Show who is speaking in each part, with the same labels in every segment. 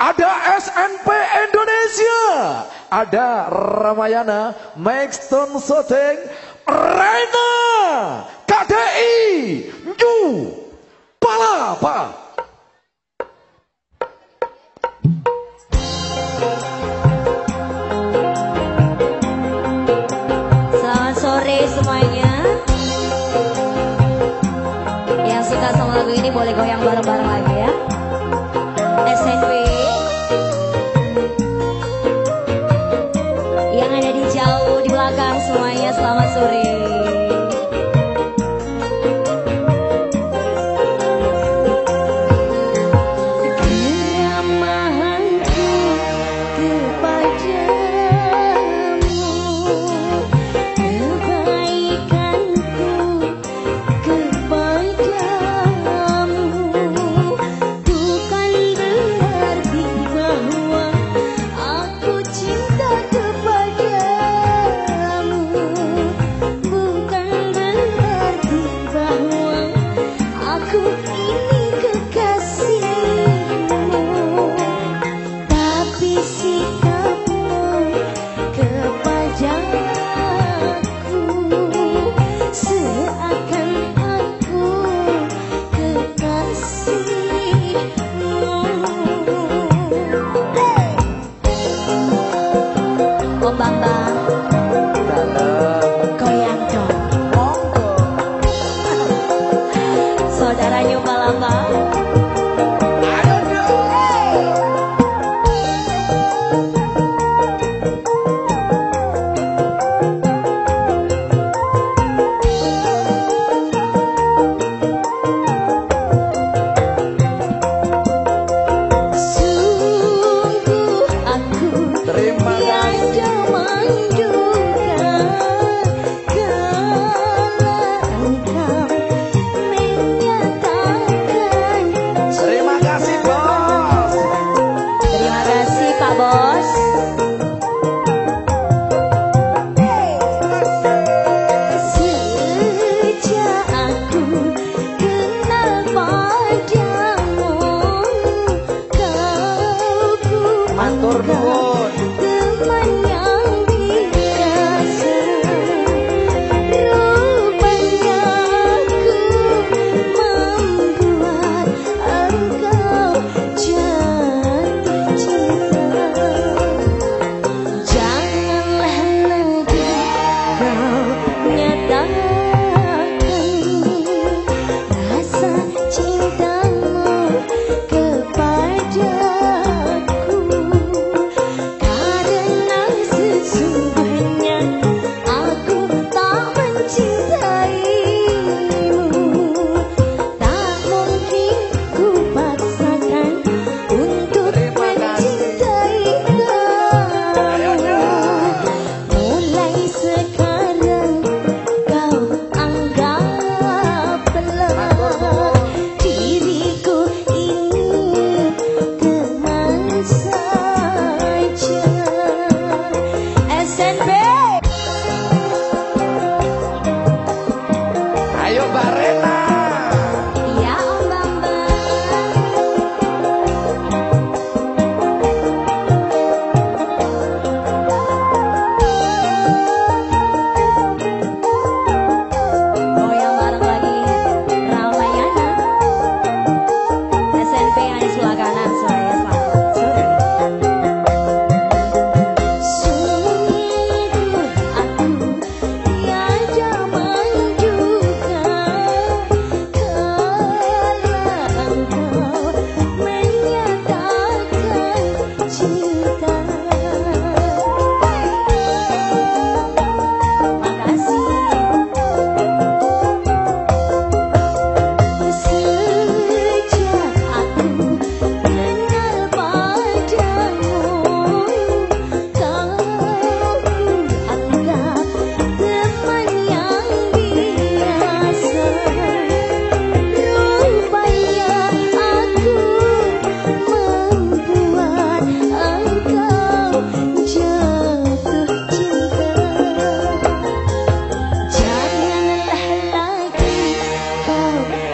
Speaker 1: ada SNP Indonesia, ada Ramayana, Maxton Soteng, Rena, KDI, New, Palapa,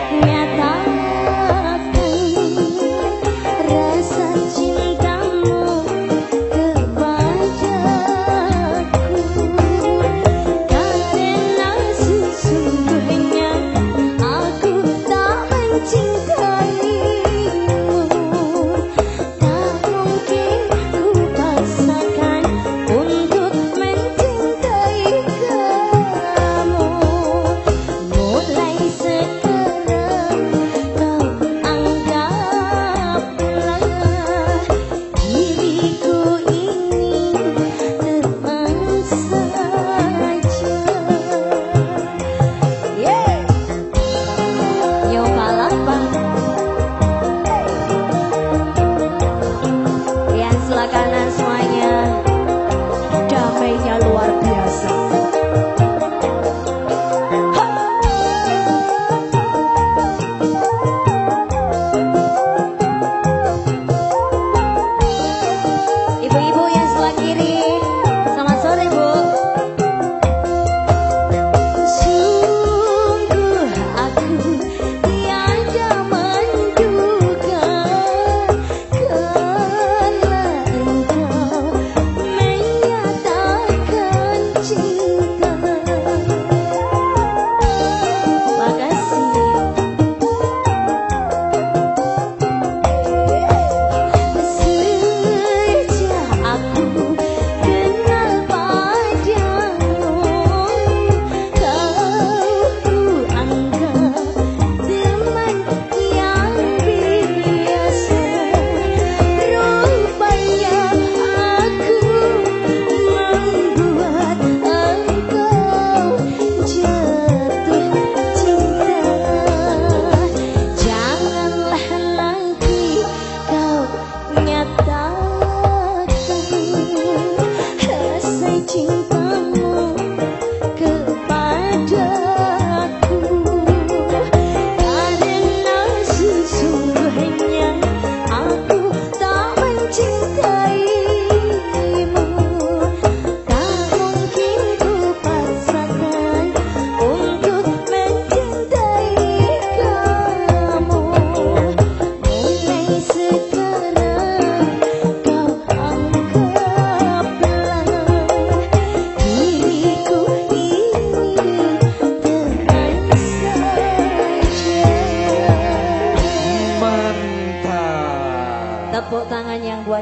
Speaker 2: Yeah.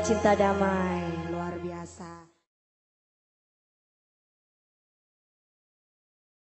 Speaker 2: Cinta damai.